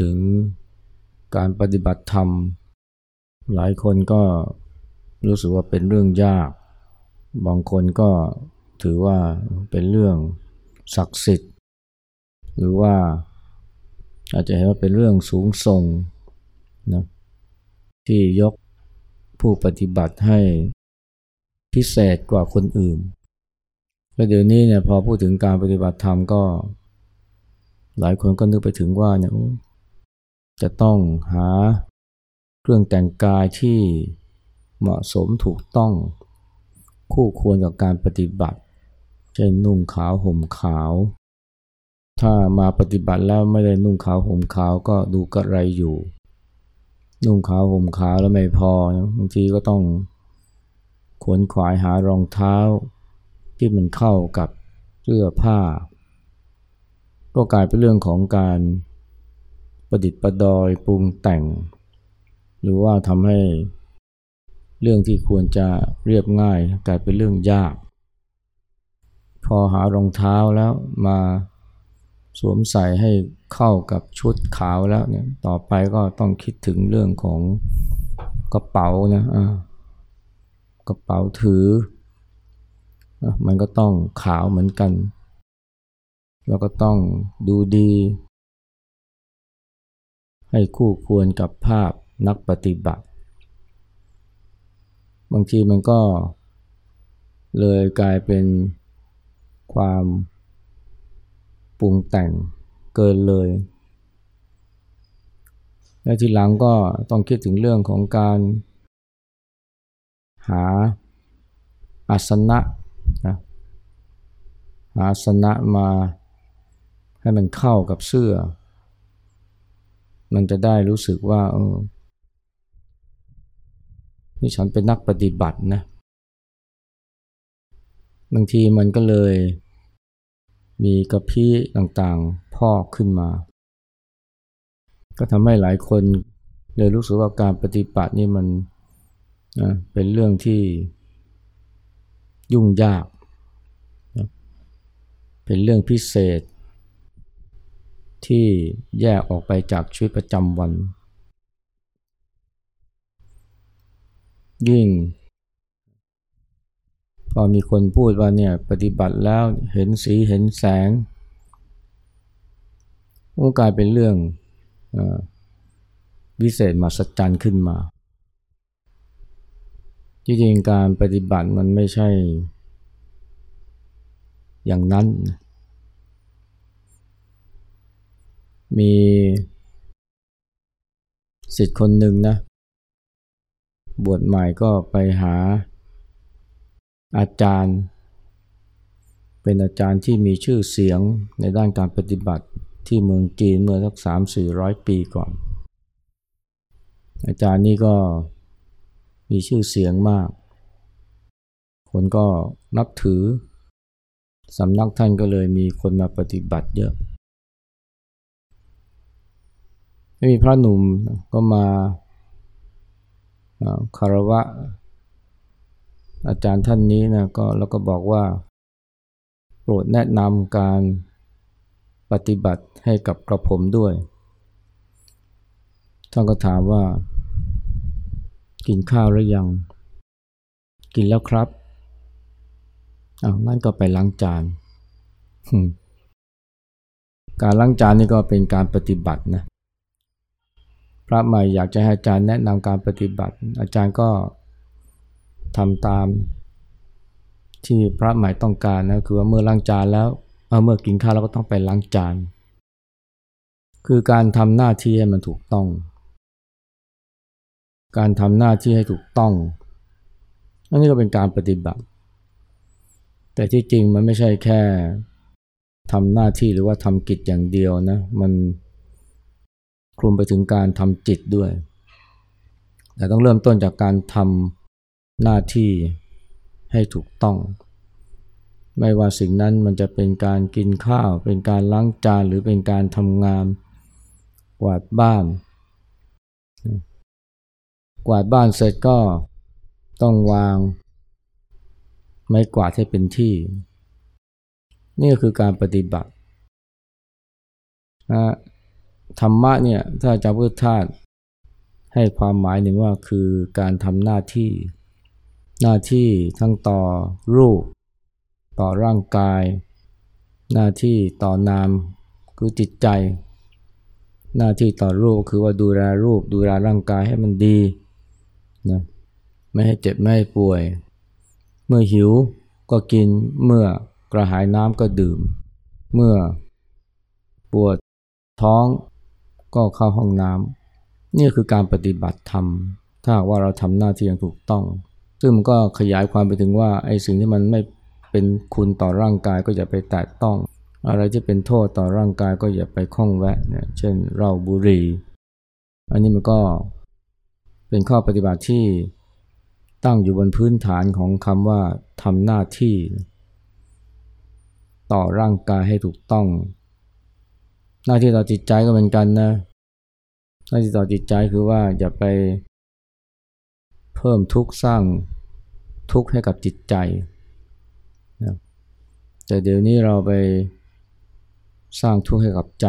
ถึงการปฏิบัติธรรม หลายคนก็รู้สึกว่าเป็นเรื่องยาก บางคนก็ถือว่าเป็นเรื่องศักดิ์สิทธิ์ หรือว่าอาจจะเห็นว่าเป็นเรื่องสูงส่งนะที่ยกผู้ปฏิบัติให้พิเศษกว่าคนอื่น แล้วเดี๋ยวนี้เนี่ยพอพูดถึงการปฏิบัติธรรมก็ หลายคนก็นึกไปถึงว่าเนี่ย จะต้องหาเครื่องแต่งกายที่เหมาะสมถูกต้อง คู่ควรกับการปฏิบัติ เช่นนุ่งขาวห่มขาว ถ้ามาปฏิบัติแล้วไม่ได้นุ่งขาวห่มขาวก็ดูกระไรอยู่ นุ่งขาวห่มขาวแล้วไม่พอบางทีก็ต้องขวนขวายหารองเท้า ที่มันเข้ากับเสื้อผ้า ก็กลายเป็นเรื่องของการ ประดิษฐ์ประดอยปรุงแต่ง หรือว่าทำให้เรื่องที่ควรจะเรียบง่ายกลายเป็นเรื่องยาก พอหารองเท้าแล้วมาสวมใส่ให้เข้ากับชุดขาวแล้วเนี่ยต่อไปก็ต้องคิดถึงเรื่องของกระเป๋านะกระเป๋าถือ มันก็ต้องขาวเหมือนกัน แล้วก็ต้องดูดี ให้คู่ควรกับภาพนักปฏิบัติ บางทีมันก็เลยกลายเป็นความปรุงแต่งเกินเลย และทีหลังก็ต้องคิดถึงเรื่องของการหาอาสนะนะหาอาสนะมาให้มันเข้ากับเสื้อ มันจะได้รู้สึกว่าเออนี่ฉันเป็นนักปฏิบัตินะบางทีมันก็เลยมีกระพี้ต่างๆพอกขึ้นมา ก็ทำให้หลายคนเลยรู้สึกว่าการปฏิบัตินี่มันนะเป็นเรื่องที่ยุ่งยากนะเป็นเรื่องพิเศษ ที่แยกออกไปจากชีวิตประจำวัน ยิ่ง พอมีคนพูดว่าเนี่ยปฏิบัติแล้วเห็นสีเห็นแสงมันกลายเป็นเรื่องวิเศษมาสัจจันขึ้นมา จริงๆการปฏิบัติมันไม่ใช่อย่างนั้น มีสิทธิ์คนหนึ่งนะ บวชใหม่ก็ไปหาอาจารย์ เป็นอาจารย์ที่มีชื่อเสียงในด้านการปฏิบัติที่เมืองจีนเมื่อสักสามสี่ร้อยปีก่อน อาจารย์นี่ก็มีชื่อเสียงมาก คนก็นับถือสำนักท่านก็เลยมีคนมาปฏิบัติเยอะ ไม่มีพระหนุ่มก็มาคารวะ อาจารย์ท่านนี้นะก็แล้วก็บอกว่า โปรดแนะนำการปฏิบัติให้กับกระผมด้วย ท่านก็ถามว่า กินข้าวหรือยัง กินแล้วครับอ้าวงั้นก็ไปล้างจานการล้างจานนี่ก็เป็นการปฏิบัตินะ พระใหม่อยากจะให้อาจารย์แนะนำการปฏิบัติ อาจารย์ก็ทำตามที่พระใหม่ต้องการนะคือว่าเมื่อล้างจานแล้วเเมื่อกินข้าวเราก็ต้องไปล้างจาน คือการทำหน้าที่ให้มันถูกต้อง การทำหน้าที่ให้ถูกต้องอันนี้ก็เป็นการปฏิบัติ แต่ที่จริงมันไม่ใช่แค่ทำหน้าที่หรือว่าทำกิจอย่างเดียวนะมัน คลุมไปถึงการทำจิตด้วย แต่ต้องเริ่มต้นจากการทำหน้าที่ให้ถูกต้อง ไม่ว่าสิ่งนั้นมันจะเป็นการกินข้าว เป็นการล้างจานหรือเป็นการทำงาน กวาดบ้าน กวาดบ้านเสร็จก็ต้องวาง ไม้กวาดให้เป็นที่ นี่คือการปฏิบัตินะ ธรรมะเนี่ยถ้าอาจะพุทธทาสให้ความหมายหนึ่งว่าคือการทำหน้าที่ หน้าที่ทั้งต่อรูป ต่อร่างกาย หน้าที่ต่อนามคือจิตใจ หน้าที่ต่อรูปคือว่าดูแลรูป ดูแลร่างกายให้มันดีนะไม่ให้เจ็บไม่ให้ป่วย เมื่อหิวก็กินเมื่อกระหายน้ำก็ดื่ม เมื่อปวดท้อง ก็เข้าห้องน้ำนี่คือการปฏิบัติธรรม ถ้าว่าเราทำหน้าที่อย่างถูกต้อง ซึ่งมันก็ขยายความไปถึงว่าไอ้สิ่งที่มันไม่เป็นคุณต่อร่างกายก็อย่าไปแตะต้อง อะไรที่เป็นโทษต่อร่างกายก็อย่าไปคล้องแวะเนี่ยเช่นเหล้าบุหรี่อันนี้มันก็เป็นข้อปฏิบัติที่ตั้งอยู่บนพื้นฐานของคำว่าทำหน้าที่ ต่อร่างกายให้ถูกต้อง หน้าที่ต่อจิตใจก็เหมือนกันนะ หน้าที่ต่อจิตใจคือว่าอย่าไปเพิ่มทุกข์สร้างทุกข์ให้กับจิตใจนะแต่เดี๋ยวนี้เราไปสร้างทุกข์ให้กับใจ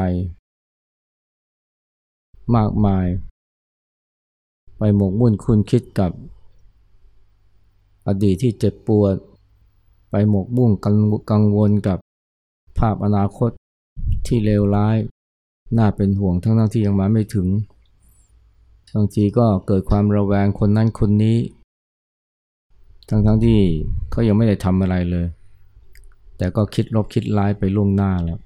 มากมาย ไปหมกมุ่นคุณคิดกับอดีตที่เจ็บปวด ไปหมกมุ่งกังวลกับภาพอนาคต ที่เลวร้าย น่าเป็นห่วงทั้งทั้งที่ยังมาไม่ถึงบางทีก็เกิดความระแวงคนนั้นคนนี้ ทั้งทั้งที่เขายังไม่ได้ทำอะไรเลย แต่ก็คิดลบคิดร้ายไปล่วงหน้าแล้ว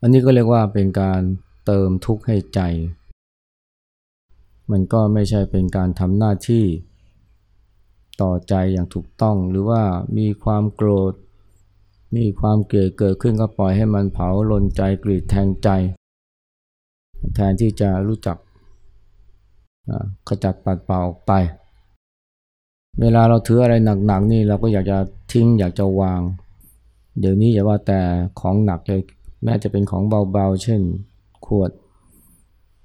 อันนี้ก็เรียกว่าเป็นการเติมทุกข์ให้ใจ มันก็ไม่ใช่เป็นการทำหน้าที่ต่อใจอย่างถูกต้องหรือว่ามีความโกรธ มีความเกลียดเกิดขึ้นก็ปล่อยให้มันเผาลนใจกรีดแทงใจ แทนที่จะรู้จักขจัดปัดเป่าออกไป เวลาเราถืออะไรหนักๆนี่เราก็อยากจะทิ้งอยากจะวาง เดี๋ยวนี้อย่าว่าแต่ของหนักเลยแม้จะเป็นของเบาๆ เช่น ขวด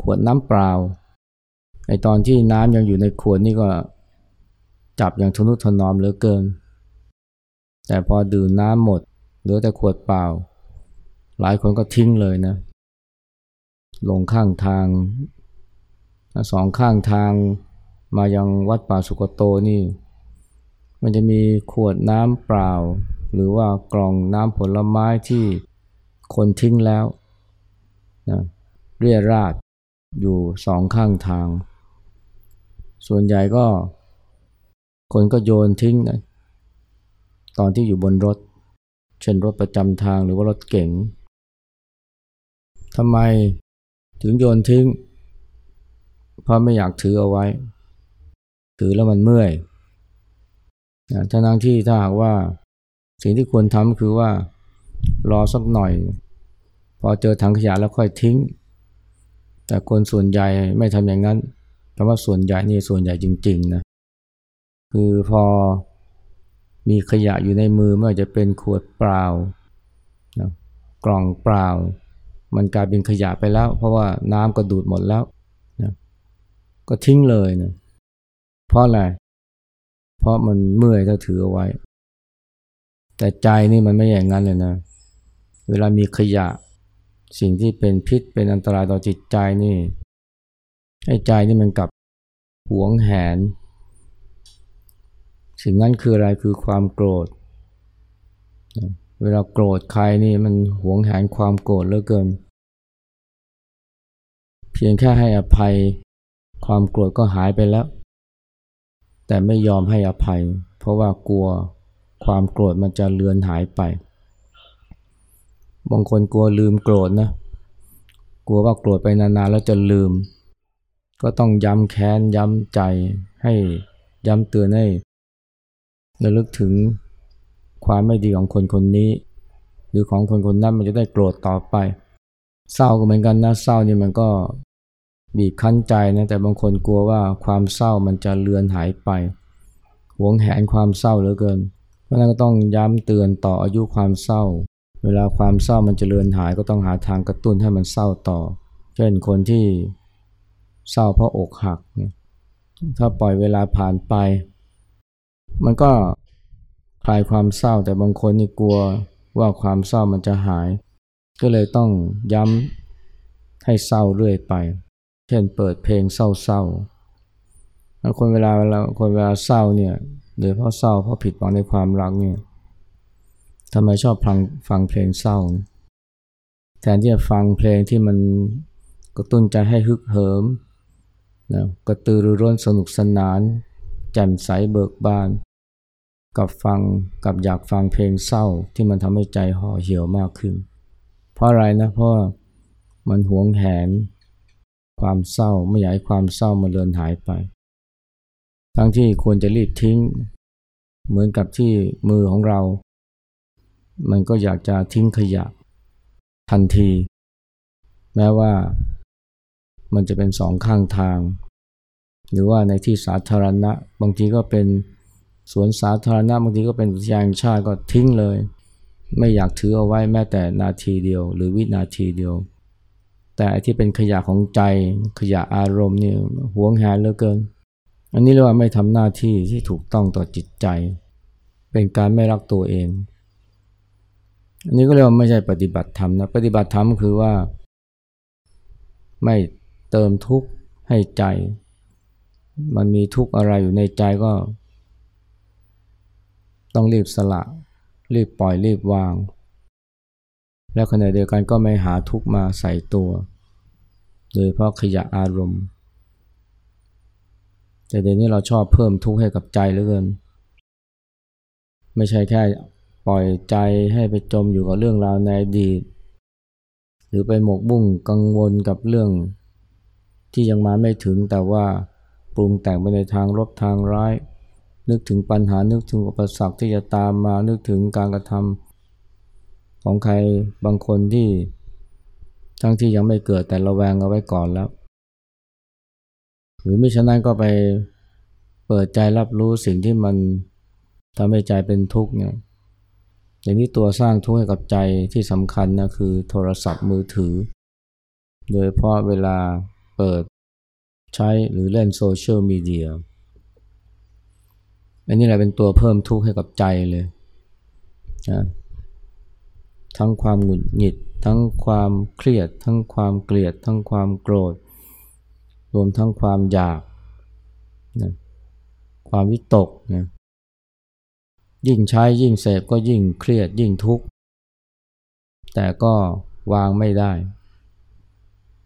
ขวดน้ำเปล่าไอตอนที่น้ำยังอยู่ในขวดนี่ก็จับอย่างทนุถนอมเหลือเกิน แต่พอดื่มน้ำหมด เหลือแต่ขวดเปล่า หลายคนก็ทิ้งเลยนะ ลงข้างทางสองข้างทางมายังวัดป่าสุกโตนี่ มันจะมีขวดน้ำเปล่า หรือว่ากล่องน้ำผลไม้ที่คนทิ้งแล้วนะเรียราดอยู่สองข้างทาง ส่วนใหญ่ก็ คนก็โยนทิ้งนะตอนที่อยู่บนรถ เช่นรถประจำทางหรือว่ารถเก๋งทำไมถึงโยนทิ้ง เพราะไม่อยากถือเอาไว้ ถือแล้วมันเมื่อยนะทั้งที่ถ้าหากว่าสิ่งที่ควรทำคือว่ารอสักหน่อย พอเจอถังขยะแล้วค่อยทิ้ง แต่คนส่วนใหญ่ไม่ทำอย่างนั้นเพราะว่าส่วนใหญ่นี่ส่วนใหญ่จริงๆนะคือพอ มีขยะอยู่ในมือไม่ว่าจะเป็นขวดเปล่านะกล่องเปล่า มันกลายเป็นขยะไปแล้ว เพราะว่าน้ำก็ดูดหมดแล้วนะก็ทิ้งเลยนะเพราะอะไรเพราะมันเมื่อยถ้าถือเอาไว้ แต่ใจนี่มันไม่อย่างนั้นเลยนะ เวลามีขยะ สิ่งที่เป็นพิษเป็นอันตรายต่อจิตใจนี่ให้ใจนี่มันกลับหวงแหน สิ่งนั้นคืออะไรคือความโกรธ เวลาโกรธใครนี่มันหวงแหนความโกรธเหลือเกิน เพียงแค่ให้อภัย ความโกรธก็หายไปแล้ว แต่ไม่ยอมให้อภัย เพราะว่ากลัวความโกรธมันจะเลือนหายไป บางคนกลัวลืมโกรธนะ กลัวว่าโกรธไปนานๆแล้วจะลืม ก็ต้องย้ำแค้นย้ำใจให้ย้ำเตือนให้ ระลึกถึงความไม่ดีของคนคนนี้ หรือของคนคนนั้นมันจะได้โกรธต่อไป เศร้าก็เหมือนกันนะเศร้านี่มันก็บีบคั้นใจนะแต่บางคนกลัวว่าความเศร้ามันจะเลือนหายไปหวงแหนความเศร้าเหลือเกิน เพราะนั้นก็ต้องย้ำเตือนต่ออายุความเศร้า เวลาความเศร้ามันจะเลือนหายก็ต้องหาทางกระตุ้นให้มันเศร้าต่อ เช่นคนที่เศร้าเพราะอกหัก ถ้าปล่อยเวลาผ่านไป มันก็คลายความเศร้าแต่บางคนนี่กลัวว่าความเศร้ามันจะหาย ก็เลยต้องย้ำให้เศร้าเรื่อยไป เช่นเปิดเพลงเศร้าๆคนเวลาเวลาคนเวลาเศร้าเนี่ยโดยเพราะเศร้าเพราะผิดหวังในความรักเนี่ยทำไมชอบฟังฟังเพลงเศร้า แทนที่จะฟังเพลงที่มันกระตุ้นใจให้ฮึกเหิมนะกระตือรือร้นสนุกสนาน แจ่มใสเบิกบาน กับฟังกับอยากฟังเพลงเศร้าที่มันทำให้ใจห่อเหี่ยวมากขึ้น เพราะอะไรนะเพราะมันหวงแหน ความเศร้าไม่อยากให้ความเศร้ามันเลือนหายไป ทั้งที่ควรจะรีบทิ้ง เหมือนกับที่มือของเรา มันก็อยากจะทิ้งขยะ ทันที แม้ว่ามันจะเป็นสองข้างทาง หรือว่าในที่สาธารณะบางทีก็เป็น สวนสาธารณะบางทีก็เป็นอุทยานชาติก็ทิ้งเลย ไม่อยากถือเอาไว้แม้แต่นาทีเดียว หรือวินาทีเดียว แต่ที่เป็นขยะของใจขยะอารมณ์นี่หวงแหนเหลือเกิน อันนี้เรียกว่าไม่ทำหน้าที่ที่ถูกต้องต่อจิตใจ เป็นการไม่รักตัวเอง อันนี้ก็เรียกว่าไม่ใช่ปฏิบัติธรรมนะปฏิบัติธรรมคือว่า ไม่เติมทุกข์ให้ใจ มันมีทุกข์อะไรอยู่ในใจก็ ต้องรีบสละ รีบปล่อยรีบวาง แล้วขณะเดียวกันก็ไม่หาทุกมาใส่ตัว โดยเพราะขยะอารมณ์ แต่เดี๋ยวนี้เราชอบเพิ่มทุกข์ให้กับใจเหลือเกิน ไม่ใช่แค่ปล่อยใจให้ไปจมอยู่กับเรื่องราวในอดีต หรือไปหมกบุ่งกังวลกับเรื่อง ที่ยังมาไม่ถึงแต่ว่าปรุงแต่งไปในทางลบทางร้าย นึกถึงปัญหานึกถึงอุปสรรคที่จะตามมานึกถึงการกระทำของใครบางคนที่ ทั้งที่ยังไม่เกิดแต่ระแวงเอาไว้ก่อนแล้ว หรือไม่ฉะนั้นก็ไปเปิดใจรับรู้สิ่งที่มันทำให้ใจเป็นทุกข์เนี่ยอย่างนี้ตัวสร้างทุกข์ให้กับใจที่สำคัญนะคือโทรศัพท์มือถือ โดยเพราะเวลาเปิดใช้หรือเล่นโซเชียลมีเดีย อันนี้แหละเป็นตัวเพิ่มทุกข์ให้กับใจเลยนะทั้งความหงุดหงิด ทั้งความเครียด ทั้งความเกลียด ทั้งความโกรธ รวมทั้งความอยากนะความวิตกนะยิ่งใช้ยิ่งเสพก็ยิ่งเครียดยิ่งทุกข์ แต่ก็วางไม่ได้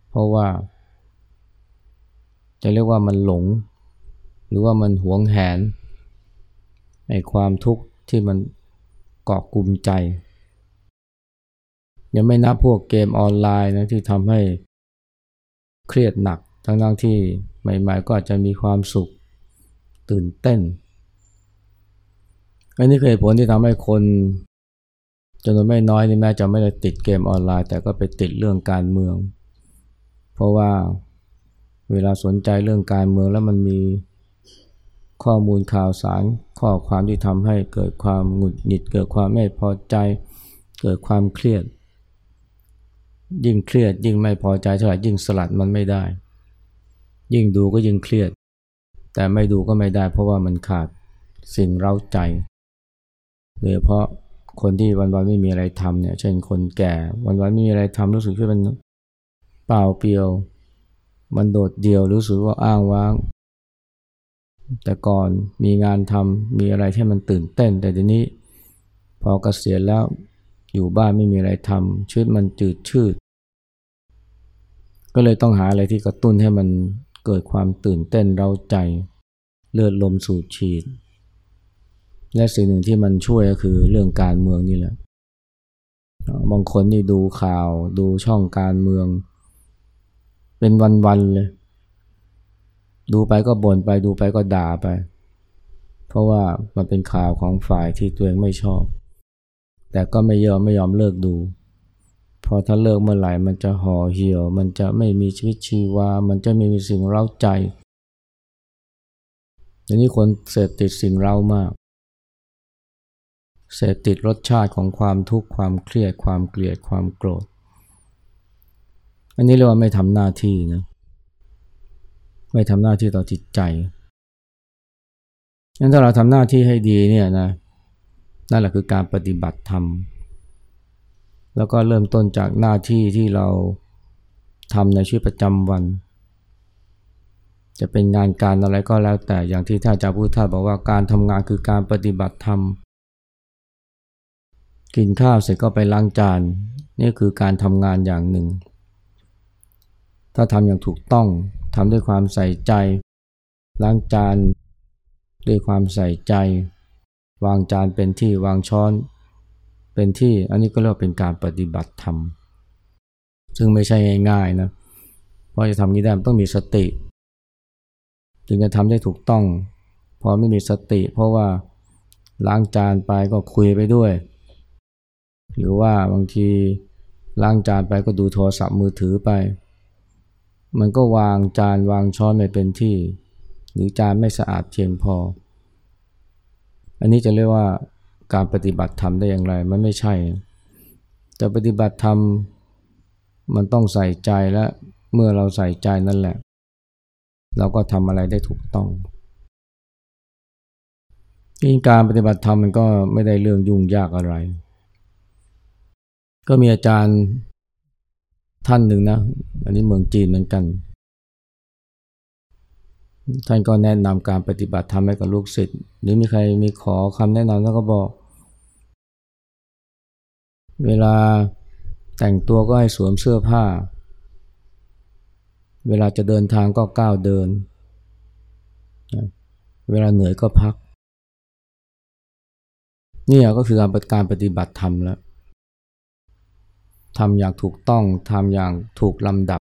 เพราะว่า จะเรียกว่ามันหลง หรือว่ามันหวงแหน ไอ้ความทุกข์ที่มันเกาะกลุ่มใจ ยังไม่นับพวกเกมออนไลน์นะที่ทำให้เครียดหนัก ทั้งทั้งที่ใหม่ๆก็อาจจะมีความสุขตื่นเต้น อันนี้คือผลที่ทำให้คนจำนวนไม่น้อยนี่แม้จะไม่ได้ติดเกมออนไลน์ แต่ก็ไปติดเรื่องการเมือง เพราะว่าเวลาสนใจเรื่องการเมืองแล้วมันมี ข้อมูลข่าวสาร ข้อความที่ทำให้เกิดความหงุดหงิด เกิดความไม่พอใจ เกิดความเครียด ยิ่งเครียดยิ่งไม่พอใจเท่าไหร่ยิ่งสลัดมันไม่ได้ ยิ่งดูก็ยิ่งเครียด แต่ไม่ดูก็ไม่ได้ เพราะว่ามันขาดสิ่งเร้าใจโดยเฉพาะคนที่วันๆไม่มีอะไรทำเนี่ยเช่นคนแก่วันๆไม่มีอะไรทำรู้สึกว่ามันเปล่าเปลี่ยว มันโดดเดี่ยวรู้สึกว่าอ้างว้าง แต่ก่อนมีงานทำมีอะไรที่มันตื่นเต้น แต่ทีนี้พอเกษียณแล้วอยู่บ้านไม่มีอะไรทำชีวิตมันจืดชืด ก็เลยต้องหาอะไรที่กระตุ้นให้มันเกิดความตื่นเต้นเราใจ เลือดลมสูดฉีด และสิ่งหนึ่งที่มันช่วยก็คือเรื่องการเมืองนี่แหละบางคนนี่ดูข่าวดูช่องการเมือง เป็นวันๆเลย ดูไปก็บ่นไปดูไปก็ด่าไป เพราะว่ามันเป็นข่าวของฝ่ายที่ตัวเองไม่ชอบ แต่ก็ไม่ยอมไม่ยอมเลิกดู พอถ้าเลิกเมื่อไหร่มันจะห่อเหี่ยว มันจะไม่มีชีวิตชีวา มันจะไม่มีสิ่งเร้าใจอย่างนี้คนเสพติดสิ่งเร้ามาก เสพติดรสชาติของความทุกข์ความเครียดความเกลียดความโกรธ อันนี้เรียกว่าไม่ทำหน้าที่นะ ไม่ทำหน้าที่ต่อจิตใจงั้นถ้าเราทำหน้าที่ให้ดีเนี่ยนะนั่นแหละคือการปฏิบัติธรรม แล้วก็เริ่มต้นจากหน้าที่ที่เราทำในชีวิตประจำวัน จะเป็นงานการอะไรก็แล้วแต่อย่างที่ท่านอาจารย์พุทธาบอกว่าการทำงานคือการปฏิบัติธรรม กินข้าวเสร็จก็ไปล้างจาน นี่คือการทำงานอย่างหนึ่ง ถ้าทำอย่างถูกต้อง ทำด้วยความใส่ใจ ล้างจานด้วยความใส่ใจ วางจานเป็นที่วางช้อน เป็นที่อันนี้ก็เรียกว่าเป็นการปฏิบัติธรรม ซึ่งไม่ใช่ง่ายๆนะเพราะจะทำนี้ได้ต้องมีสติ จึงจะทำได้ถูกต้องพอไม่มีสติ เพราะว่าล้างจานไปก็คุยไปด้วย หรือว่าบางทีล้างจานไปก็ดูโทรศัพท์มือถือไป มันก็วางจานวางช้อนไม่เป็นที่ หรือจานไม่สะอาดเพียงพอ อันนี้จะเรียกว่าการปฏิบัติธรรมได้อย่างไร มันไม่ใช่ แต่ปฏิบัติธรรมมันต้องใส่ใจและเมื่อเราใส่ใจนั่นแหละ เราก็ทำอะไรได้ถูกต้องการปฏิบัติธรรมมันก็ไม่ได้เรื่องยุ่งยากอะไร ก็มีอาจารย์ ท่านหนึ่งนะ อันนี้เมืองจีนเหมือนกัน ท่านก็แนะนำการปฏิบัติธรรมให้กับลูกศิษย์หรือมีใครมีขอคำแนะนำแล้วก็บอก เวลาแต่งตัวก็ให้สวมเสื้อผ้า เวลาจะเดินทางก็ก้าวเดิน เวลาเหนื่อยก็พักนี่ก็คือการการปฏิบัติธรรมแล้ว ทำอย่างถูกต้องทำอย่างถูกลำดับ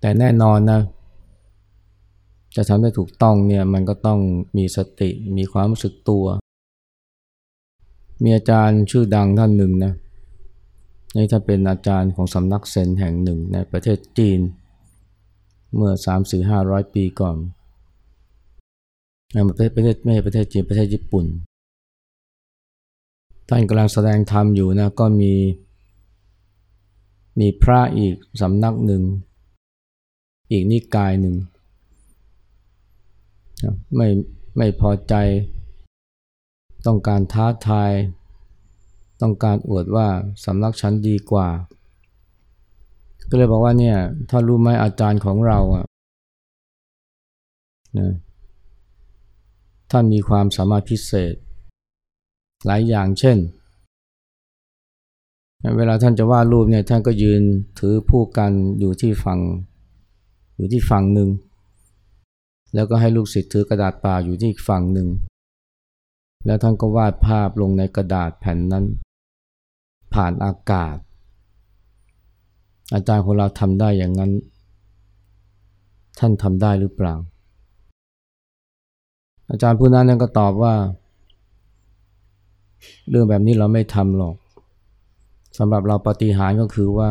แต่แน่นอนนะ จะทำได้ถูกต้องเนี่ยมันก็ต้องมีสติมีความรู้สึกตัว มีอาจารย์ชื่อดังท่านหนึ่งนะนี่ถ้าเป็นอาจารย์ของสำนักเซนแห่งหนึ่งในประเทศจีน เมื่อ 3 4 5 0 0 ปีก่อนในประเทศประเทศไม่ใช่ประเทศจีนประเทศญี่ปุ่น ท่านกำลังแสดงธรรมอยู่นะก็มี มีพระอีกสำนักหนึ่ง อีกนิกายหนึ่งไม่ไม่พอใจ ต้องการท้าทาย ต้องการอวดว่าสำนักฉันดีกว่า ก็เลยบอกว่าเนี่ย ถ้ารู้ไหมอาจารย์ของเราอะนะท่านมีความสามารถพิเศษ หลายอย่างเช่น เวลาท่านจะวาดรูปเนี่ยท่านก็ยืนถือผู้กันอยู่ที่ฝั่งอยู่ที่ฝั่งหนึ่ง แล้วก็ให้ลูกศิษย์ถือกระดาษเปล่าอยู่ที่ฝั่งหนึ่ง แล้วท่านก็วาดภาพลงในกระดาษแผ่นนั้น ผ่านอากาศ อาจารย์ของเราทำได้อย่างนั้น ท่านทำได้หรือเปล่า อาจารย์ผู้นั้นก็ตอบว่า เรื่องแบบนี้เราไม่ทำหรอกสำหรับเราปฏิหารก็คือว่า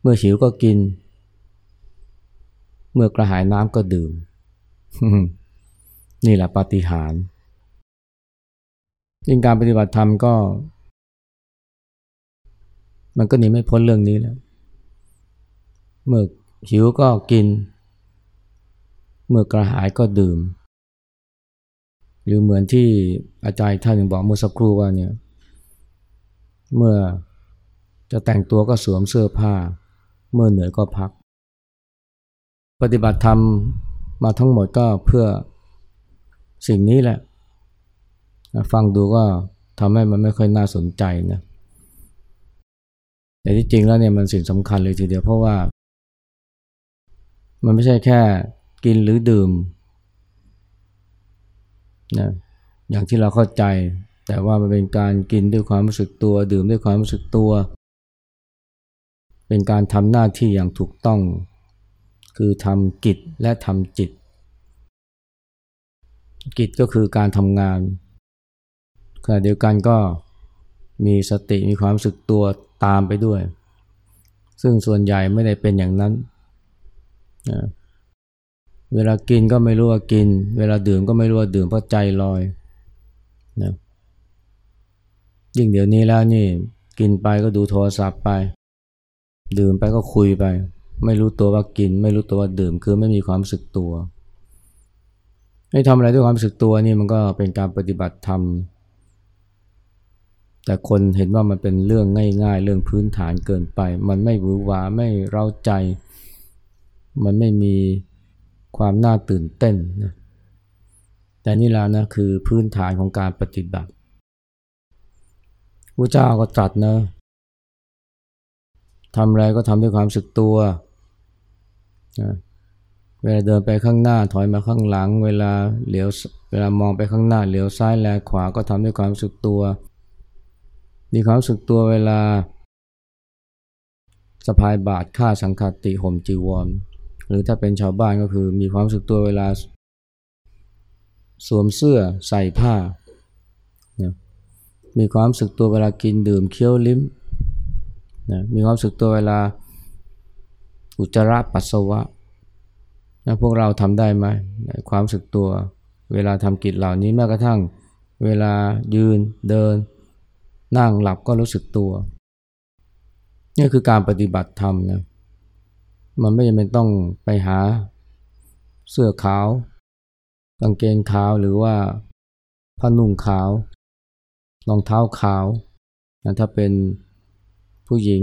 เมื่อหิวก็กิน เมื่อกระหายน้ำก็ดื่ม นี่แหละปฏิหาริย์ยิ่งการปฏิบัติธรรมก็ มันก็หนีไม่พ้นเรื่องนี้แล้ว เมื่อหิวก็กิน เมื่อกระหายก็ดื่ม หรือเหมือนที่อาจารย์ท่านหนึ่งบอกเมื่อสักครู่ว่าเนี่ยเมื่อจะแต่งตัวก็สวมเสื้อผ้า เมื่อเหนื่อยก็พัก ปฏิบัติธรรมมาทั้งหมดก็เพื่อสิ่งนี้แหละ ฟังดูก็ทำให้มันไม่ค่อยน่าสนใจนะแต่ที่จริงแล้วเนี่ยมันสิ่งสำคัญเลยทีเดียวเพราะว่า มันไม่ใช่แค่กินหรือดื่ม นะอย่างที่เราเข้าใจ แต่ว่ามันเป็นการกินด้วยความรู้สึกตัว ดื่มด้วยความรู้สึกตัว เป็นการทำหน้าที่อย่างถูกต้อง คือทำกิจและทำจิต กิจก็คือการทำงานขณะเดียวกันก็มีสติมีความรู้สึกตัวตามไปด้วย ซึ่งส่วนใหญ่ไม่ได้เป็นอย่างนั้นนะ เวลากินก็ไม่รู้ว่ากิน เวลาดื่มก็ไม่รู้ว่าดื่มเพราะใจลอยนะยิ่งเดี๋ยวนี้แล้วนี่ กินไปก็ดูโทรศัพท์ไป ดื่มไปก็คุยไป ไม่รู้ตัวว่ากิน ไม่รู้ตัวว่าดื่มคือไม่มีความสึกตัวให้ทำอะไรด้วยความสึกตัวนี่มันก็เป็นการปฏิบัติธรรมแต่คนเห็นว่ามันเป็นเรื่องง่าย ๆ เรื่องพื้นฐานเกินไป มันไม่หวือหวาไม่เร้าใจ มันไม่มี ความน่าตื่นเต้นนะแต่นี่แล้วนะคือพื้นฐานของการปฏิบัติพระเจ้าก็ตรัสนะทำอะไรก็ทำด้วยความสึกตัวนะเวลาเดินไปข้างหน้าถอยมาข้างหลัง เวลาเหลียวเวลามองไปข้างหน้าเหลียวซ้ายแลขวาก็ทำด้วยความสึกตัว มีความสึกตัวเวลาสะพายบาทฆ่าสังคติห่มจีวร หรือถ้าเป็นชาวบ้านก็คือมีความสึกตัวเวลา สวมเสื้อใส่ผ้านะมีความสึกตัวเวลากินดื่มเคี้ยวลิ้มนะมีความสึกตัวเวลาอุจจาระปัสสาวะนะพวกเราทำได้ไหมความสึกตัวเวลาทำกิจเหล่านี้แม้กระทั่งเวลายืนเดิน นั่งหลับก็รู้สึกตัว นี่คือการปฏิบัติธรรมนะ มันไม่จำเป็นต้องไปหาเสื้อขาว กางเกงขาวหรือว่าผ้านุ่งขาวรองเท้าขาวนะถ้าเป็นผู้หญิง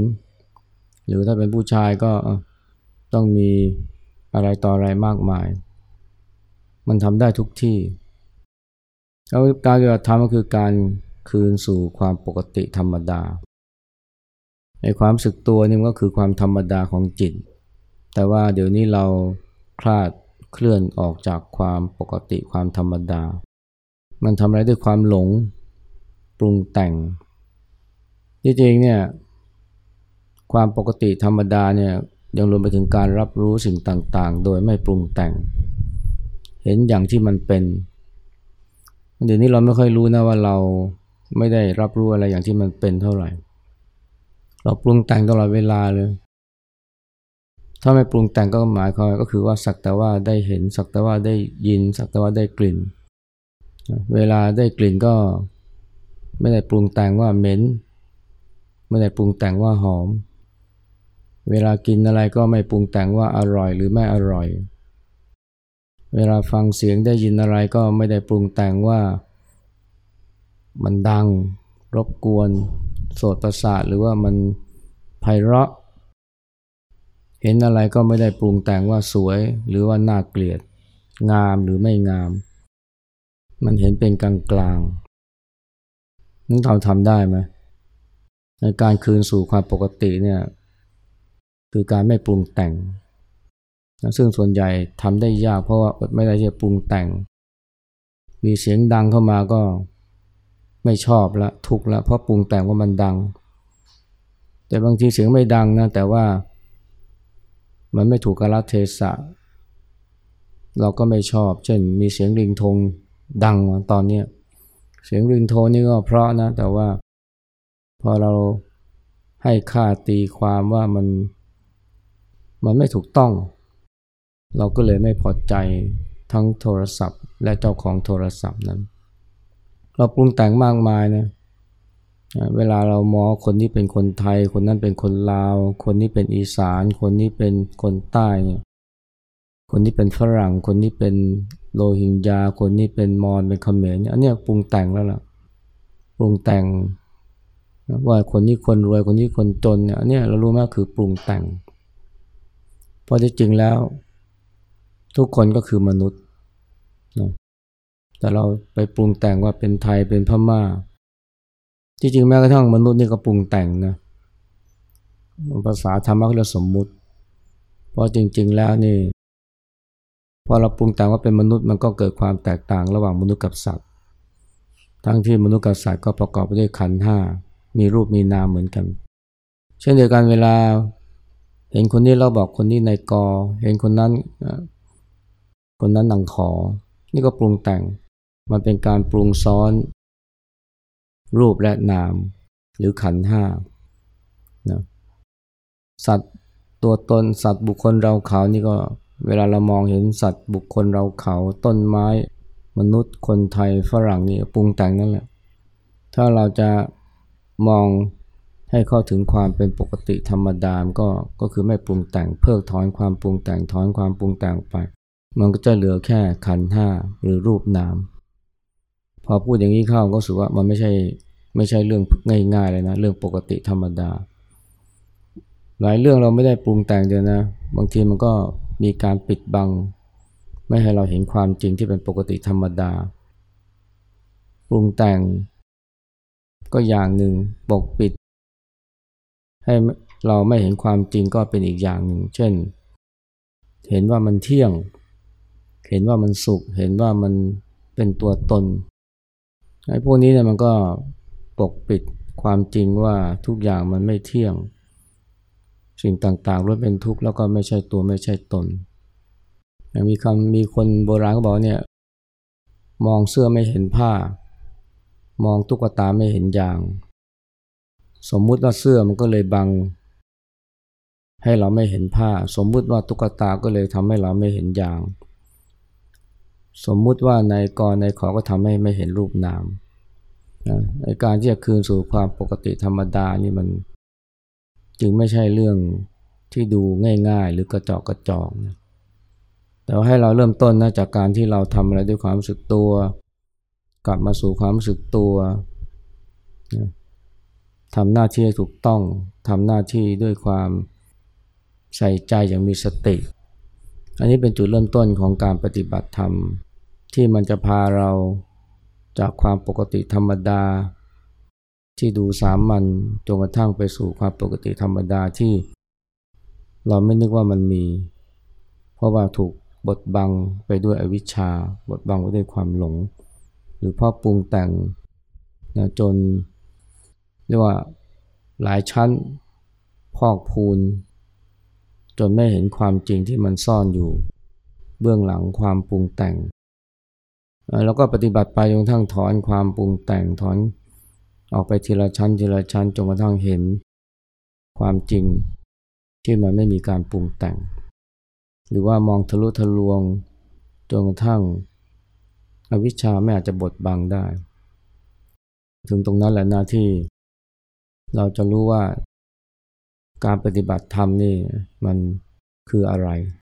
หรือถ้าเป็นผู้ชายก็ต้องมีอะไรต่ออะไรมากมาย มันทำได้ทุกที่แล้วการปฏิบัติธรรมก็คือการคืนสู่ความปกติธรรมดาในความสึกตัวนี่มันก็คือความธรรมดาของจิต แต่ว่าเดี๋ยวนี้เราคลาดเคลื่อนออกจากความปกติความธรรมดา มันทำอะไรด้วยความหลงปรุงแต่งที่จริงเนี่ยความปกติธรรมดาเนี่ยยังรวมไปถึงการรับรู้สิ่งต่างๆ โดยไม่ปรุงแต่ง เห็นอย่างที่มันเป็นเดี๋ยวนี้เราไม่ค่อยรู้นะว่าเราไม่ได้รับรู้อะไรอย่างที่มันเป็นเท่าไหร่ เราปรุงแต่งตลอดเวลาเลย ถ้าไม่ปรุงแต่งก็หมายความก็คือว่าสักแต่ว่าได้เห็น สักแต่ว่าได้ยิน สักแต่ว่าได้กลิ่น เวลาได้กลิ่นก็ไม่ได้ปรุงแต่งว่าเหม็น ไม่ได้ปรุงแต่งว่าหอม เวลากินอะไรก็ไม่ปรุงแต่งว่าอร่อยหรือไม่อร่อย เวลาฟังเสียงได้ยินอะไรก็ไม่ได้ปรุงแต่งว่ามันดัง รบกวน โสดประสาทหรือว่ามันไพเราะ เห็นอะไรก็ไม่ได้ปรุงแต่งว่าสวยหรือว่าน่าเกลียด งามหรือไม่งาม มันเห็นเป็นกลางกลางนั่นเราทำได้ไหมในการคืนสู่ความปกติเนี่ยคือการไม่ปรุงแต่ง ซึ่งส่วนใหญ่ทำได้ยากเพราะว่าไม่ได้จะปรุงแต่ง มีเสียงดังเข้ามาก็ไม่ชอบละทุกละเพราะปรุงแต่งว่ามันดัง แต่บางทีเสียงไม่ดังนะแต่ว่า มันไม่ถูกกาลเทศะ เราก็ไม่ชอบ เช่นมีเสียงริงทงดังตอนนี้เสียงริงโทนนี่ก็เพราะนะ แต่ว่าพอเราให้ค่าตีความว่ามันมันไม่ถูกต้อง เราก็เลยไม่พอใจทั้งโทรศัพท์และเจ้าของโทรศัพท์นั้น เราปรุงแต่งมากมายนะ เวลาเรามองคนนี้เป็นคนไทย คนนั้นเป็นคนลาว คนนี้เป็นอีสาน คนนี้เป็นคนใต้เนี่ยคนนี้เป็นฝรั่ง คนนี้เป็นโลหิงญาคนนี้เป็นมอญเป็นเขมรอันนี้ปรุงแต่งแล้วล่ะปรุงแต่งว่าคนนี้คนรวยคนนี้คนจนเนี่ยอันนี้เรารู้มากคือปรุงแต่งเพราะที่จริงแล้ว ทุกคนก็คือมนุษย์นะแต่เราไปปรุงแต่งว่าเป็นไทยเป็นพม่า จริงแม้กระทั่งมนุษย์นี่ก็ปรุงแต่งนะภาษาธรรมะเรียกสมมุติ เพราะจริง ๆ แล้วนี่ พอเราปรุงแต่งว่าเป็นมนุษย์มันก็เกิดความแตกต่างระหว่างมนุษย์กับสัตว์ ทั้งที่มนุษย์กับสัตว์ก็ประกอบไปด้วยขันห้ามีรูปมีนามเหมือนกัน เช่นเดียวกันเวลา เห็นคนนี้เราบอกคนนี้ในกอ เห็นคนนั้นคนนั้นหนังขอ นี่ก็ปรุงแต่ง มันเป็นการปรุงซ้อน รูปและนาม หรือขันห้านะสัตว์ตัวตนสัตว์บุคคลเราเขานี่ก็เวลาเรามองเห็นสัตว์บุคคลเราเขาต้นไม้ มนุษย์คนไทยฝรั่งนี่ปรุงแต่งนั่นแหละ ถ้าเราจะมองให้เข้าถึงความเป็นปกติธรรมดามก็ก็คือไม่ปรุงแต่งเพิกถอนความปรุงแต่งถอนความปรุงแต่งไป มันก็จะเหลือแค่ขันห้าหรือรูปนาม พอพูดอย่างนี้เข้าก็รู้สึกว่ามันไม่ใช่ไม่ใช่เรื่องง่ายๆเลยนะ เรื่องปกติธรรมดา หลายเรื่องเราไม่ได้ปรุงแต่งเดียวนะ บางทีมันก็มีการปิดบัง ไม่ให้เราเห็นความจริงที่เป็นปกติธรรมดา ปรุงแต่งก็อย่างหนึ่งปกปิด ให้เราไม่เห็นความจริงก็เป็นอีกอย่างหนึ่ง เช่น เห็นว่ามันเที่ยง เห็นว่ามันสุข เห็นว่ามันเป็นตัวตน ไอ้พวกนี้เนี่ยมันก็ปกปิดความจริงว่าทุกอย่างมันไม่เที่ยง สิ่งต่างๆล้วนเป็นทุกข์แล้วก็ไม่ใช่ตัวไม่ใช่ตน มีคำมีคนโบราณก็บอกเนี่ยมองเสื้อไม่เห็นผ้า มองตุ๊กตาไม่เห็นยาง สมมุติว่าเสื้อมันก็เลยบัง ให้เราไม่เห็นผ้า สมมุติว่าตุ๊กตาก็เลยทำให้เราไม่เห็นยาง สมมุติว่าในกรในขอก็ทำให้ไม่เห็นรูปนามนะการที่จะคืนสู่ความปกติธรรมดานี่มัน จึงไม่ใช่เรื่องที่ดูง่ายๆ หรือกระจอกกระจอกนะแต่ว่าให้เราเริ่มต้นนะจากการที่เราทำอะไรด้วยความรู้สึกตัว กลับมาสู่ความรู้สึกตัวนะทำหน้าที่ให้ถูกต้องทำหน้าที่ด้วยความใส่ใจอย่างมีสติ อันนี้เป็นจุดเริ่มต้นของการปฏิบัติธรรม ที่มันจะพาเราจากความปกติธรรมดา ที่ดูสามัญจนกระทั่งไปสู่ความปกติธรรมดาที่ เราไม่นึกว่ามันมี เพราะว่าถูกบดบังไปด้วยอวิชชา บดบังไปด้วยความหลง หรือพ่อปรุงแต่งนะจนเรียกว่าหลายชั้นพอกพูน จนไม่เห็นความจริงที่มันซ่อนอยู่ เบื้องหลังความปรุงแต่ง แล้วก็ปฏิบัติไปจนกระทั่งถอนความปรุงแต่งถอนออกไปทีละชั้นทีละชั้นจนกระทั่งเห็นความจริงที่มันไม่มีการปรุงแต่ง หรือว่ามองทะลุทะลวงจนกระทั่ง อวิชชาไม่อาจจะบดบังได้ ถึงตรงนั้นแหละหน้าที่ เราจะรู้ว่าการปฏิบัติธรรมนี่มันคืออะไร